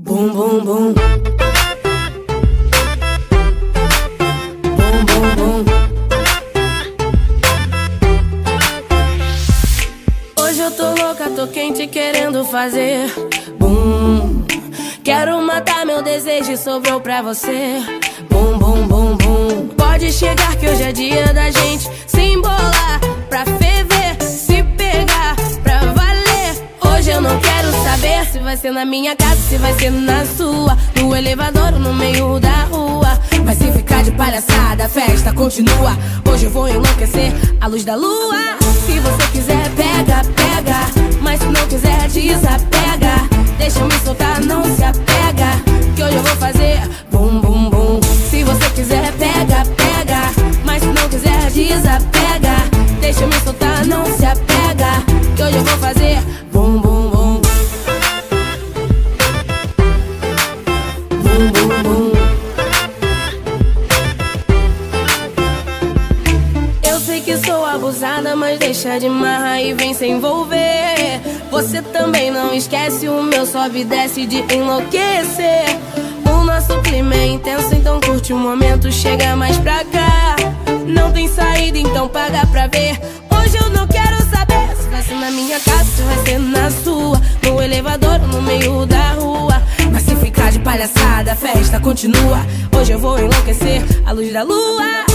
Bum, bum, bum. Bum, bum, bum. Hoje eu tô louca, tô quente querendo fazer bum. Quero matar meu desejo e sobrou pra você. Bum, bum, bum, bum. Pode chegar que hoje é dia da gente vai ser na minha casa, se vai ser na sua, no elevador ou no meio da rua. Mas se ficar de palhaçada, a festa continua. Hoje eu vou enlouquecer à luz da lua. Bum, bum, bum. Eu sei que sou abusada, mas deixa de marra e vem se envolver. Você também não esquece o meu sobe e desce de enlouquecer. O nosso clima é intenso, então curte o momento, chega mais pra cá. Não tem saída, então paga pra ver. Hoje eu não quero saber se vai ser na minha casa, se vai ser na sua, no elevador ou no meio da rua. Palhaçada, a festa continua. Hoje eu vou enlouquecer à luz da lua.